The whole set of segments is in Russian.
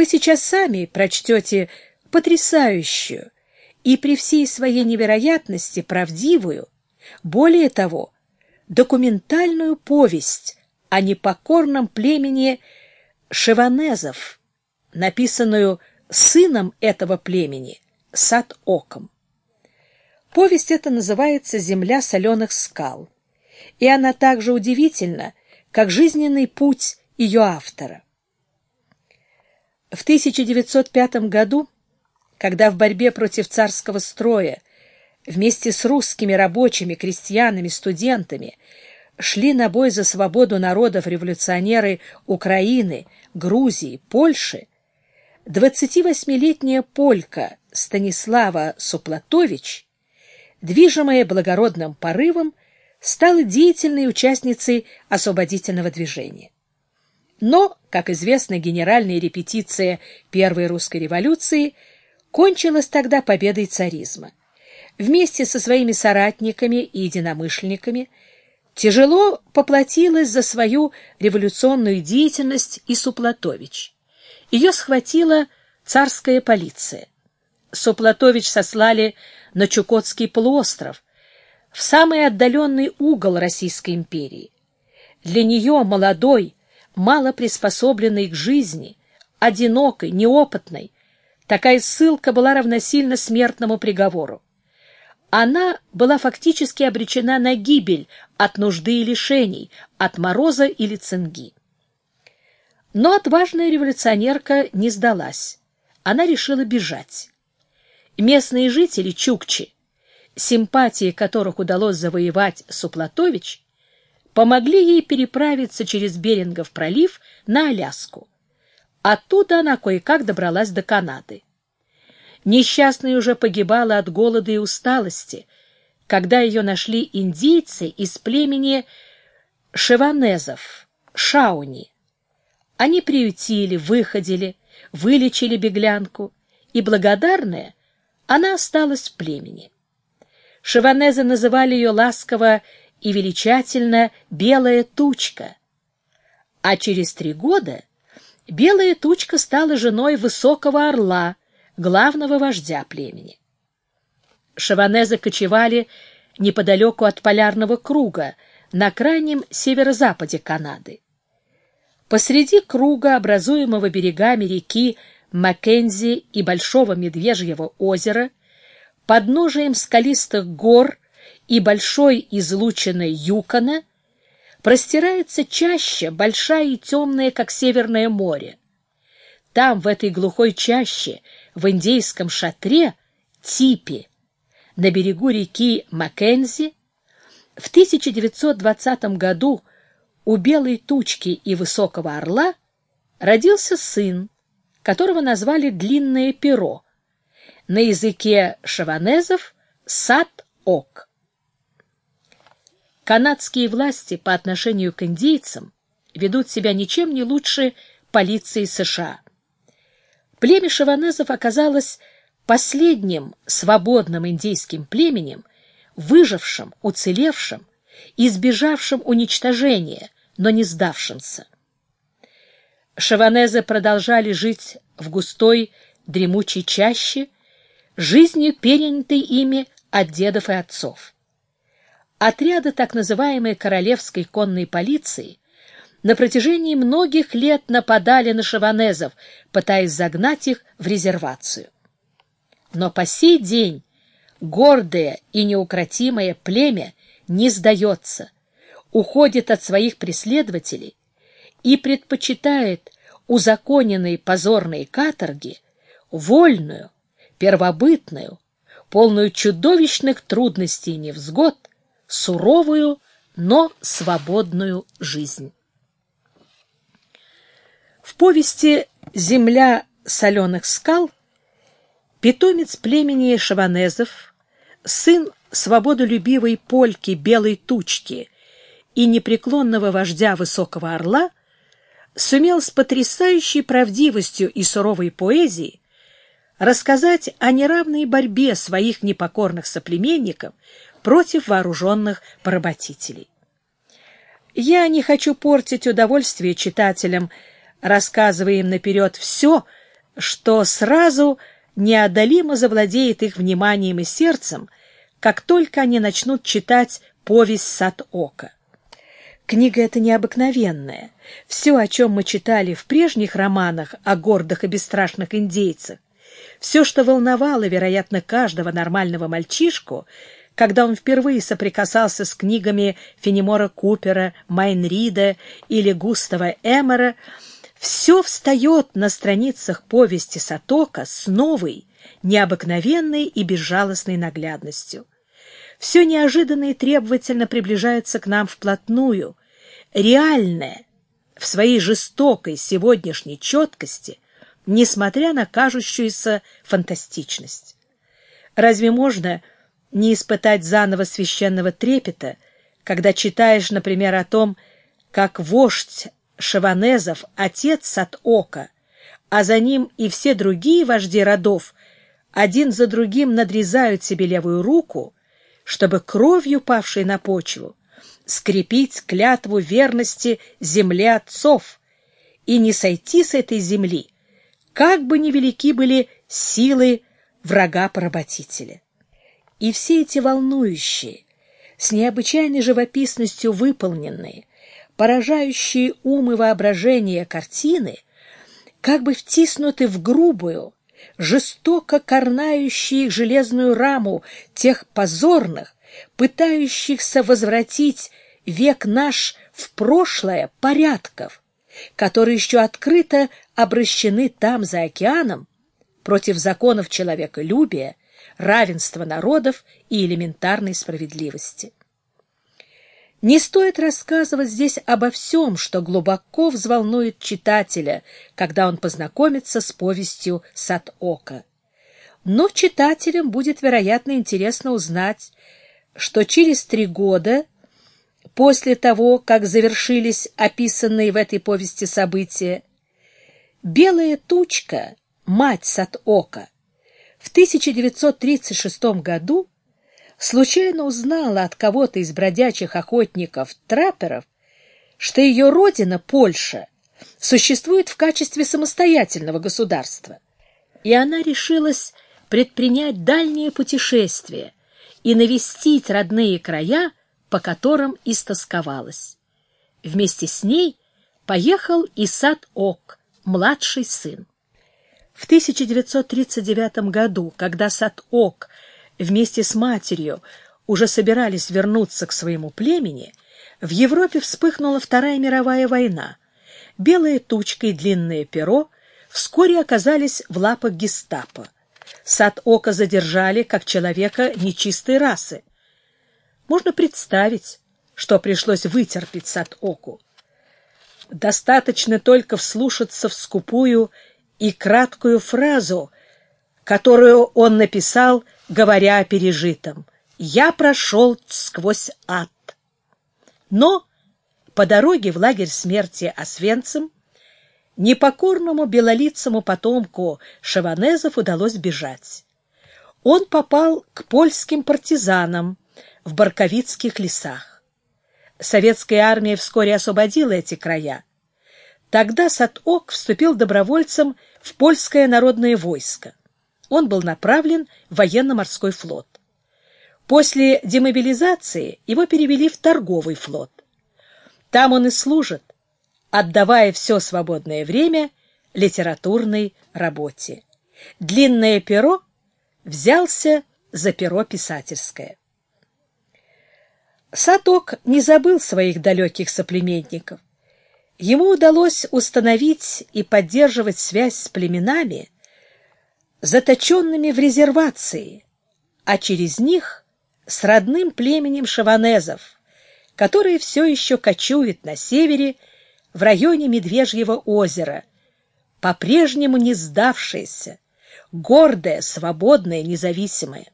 Вы сейчас сами прочтете потрясающую и при всей своей невероятности правдивую, более того, документальную повесть о непокорном племени шеванезов, написанную сыном этого племени Сад-Оком. Повесть эта называется «Земля соленых скал», и она так же удивительна, как жизненный путь ее автора. В 1905 году, когда в борьбе против царского строя вместе с русскими рабочими, крестьянами, студентами шли на бой за свободу народов революционеры Украины, Грузии, Польши, 28-летняя полька Станислава Суплатович, движимая благородным порывом, стала деятельной участницей освободительного движения. Но, как известно, генеральная репетиция Первой русской революции кончилась тогда победой царизма. Вместе со своими соратниками и единомышленниками тяжело поплатилась за свою революционную деятельность и Суплатович. Ее схватила царская полиция. Суплатович сослали на Чукотский полуостров, в самый отдаленный угол Российской империи. Для нее, молодой, мало приспособленной к жизни, одинокой, неопытной, такая ссылка была равносильна смертному приговору. Она была фактически обречена на гибель от нужды и лишений, от мороза или цинги. Но отважная революционерка не сдалась. Она решила бежать. Местные жители Чукчи, симпатии которых удалось завоевать Суплатович, помогли ей переправиться через Берингов пролив на Аляску. Оттуда она кое-как добралась до Канады. Несчастная уже погибала от голода и усталости, когда ее нашли индейцы из племени шеванезов, шауни. Они приютили, выходили, вылечили беглянку, и, благодарная, она осталась в племени. Шеванезы называли ее ласково и величательно белая тучка. А через три года белая тучка стала женой высокого орла, главного вождя племени. Шаванезы кочевали неподалеку от полярного круга, на крайнем северо-западе Канады. Посреди круга, образуемого берегами реки Маккензи и Большого Медвежьего озера, подножием скалистых гор и большой излученной Юкона простирается чаще, большая и темная, как Северное море. Там, в этой глухой чаще, в индейском шатре, типи, на берегу реки Маккензи, в 1920 году у белой тучки и высокого орла родился сын, которого назвали «длинное перо», на языке шаванезов «сад-ок». Канадские власти по отношению к индейцам ведут себя ничем не лучше полиции США. Племя шаванезов оказалось последним свободным индейским племенем, выжившим, уцелевшим, избежавшим уничтожения, но не сдавшимся. Шаванезы продолжали жить в густой дремучей чаще, жизнью перенятой ими от дедов и отцов. Отряды так называемой королевской конной полиции на протяжении многих лет нападали на шаванезов, пытаясь загнать их в резервацию. Но по сей день гордое и неукротимое племя не сдается, уходит от своих преследователей и предпочитает узаконенные позорные каторги вольную, первобытную, полную чудовищных трудностей и невзгод, суровую, но свободную жизнь. В повести «Земля соленых скал» питомец племени шаванезов, сын свободолюбивой польки белой тучки и непреклонного вождя высокого орла, сумел с потрясающей правдивостью и суровой поэзией рассказать о неравной борьбе своих непокорных соплеменников против вооруженных поработителей. Я не хочу портить удовольствие читателям, рассказывая им наперед все, что сразу неодолимо завладеет их вниманием и сердцем, как только они начнут читать повесть «Сад ока». Книга эта необыкновенная. Все, о чем мы читали в прежних романах о гордых и бесстрашных индейцах, все, что волновало, вероятно, каждого нормального мальчишку, когда он впервые соприкасался с книгами Фенемора Купера, Майнрида или Густава Эмера, все встает на страницах повести Сатока с новой, необыкновенной и безжалостной наглядностью. Все неожиданно и требовательно приближается к нам вплотную, реальное, в своей жестокой сегодняшней четкости, несмотря на кажущуюся фантастичность. Разве можно не испытать заново священного трепета, когда читаешь, например, о том, как вождь Шаванезов, отец Сат-Ока, а за ним и все другие вожди родов, один за другим надрезают себе левую руку, чтобы кровью, павшей на почву, скрепить клятву верности земле отцов и не сойти с этой земли, как бы ни велики были силы врага-поработителя. И все эти волнующие, с необычайной живописностью выполненные, поражающие ум и воображение картины, как бы втиснуты в грубую, жестоко корнающие железную раму тех позорных, пытающихся возвратить век наш в прошлое порядков, которые еще открыто обращены там, за океаном, против законов человеколюбия, равенства народов и элементарной справедливости. Не стоит рассказывать здесь обо всем, что глубоко взволнует читателя, когда он познакомится с повестью «Сад ока». Но читателям будет, вероятно, интересно узнать, что через три года после того, как завершились описанные в этой повести события, белая тучка, мать Сат-Ока, в 1936 году случайно узнала от кого-то из бродячих охотников-трапперов, что ее родина, Польша, существует в качестве самостоятельного государства. И она решилась предпринять дальние путешествия и навестить родные края, по которым истосковалась. Вместе с ней поехал и Сад-Ок, младший сын. В 1939 году, когда Сад-Ок вместе с матерью уже собирались вернуться к своему племени, в Европе вспыхнула Вторая мировая война. Белая тучка и длинное перо вскоре оказались в лапах гестапо. Сад Ока задержали как человека нечистой расы. Можно представить, что пришлось вытерпеть Сад Оку. Достаточно только вслушаться в скупую и краткую фразу, которую он написал говоря о пережитом. Я прошел сквозь ад. Но по дороге в лагерь смерти Освенцим непокорному белолицому потомку шаванезов удалось бежать. Он попал к польским партизанам в Барковицких лесах. Советская армия вскоре освободила эти края. Тогда Сат-Ок вступил добровольцем в польское народное войско он был направлен в военно-морской флот. После демобилизации его перевели в торговый флот. Там он и служит, отдавая все свободное время литературной работе. Длинное перо взялся за перо писательское. Саток не забыл своих далеких соплеменников. Ему удалось установить и поддерживать связь с племенами, заточенными в резервации, а через них с родным племенем шаванезов, которые все еще кочуют на севере в районе Медвежьего озера, по-прежнему не сдавшиеся, гордые, свободные, независимые.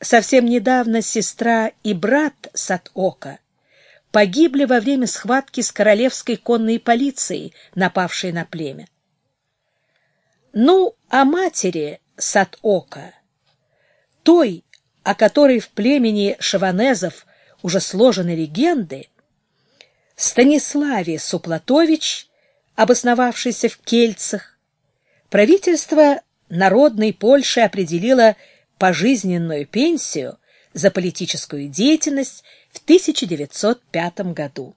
Совсем недавно сестра и брат Сат-Ока погибли во время схватки с королевской конной полицией, напавшей на племя. Ну, о матери Сат-Ока, той, о которой в племени шаванезов уже сложены легенды, Станиславе Суплатович, обосновавшийся в Кельцах, Правительство Народной Польши определило пожизненную пенсию за политическую деятельность в 1905 году.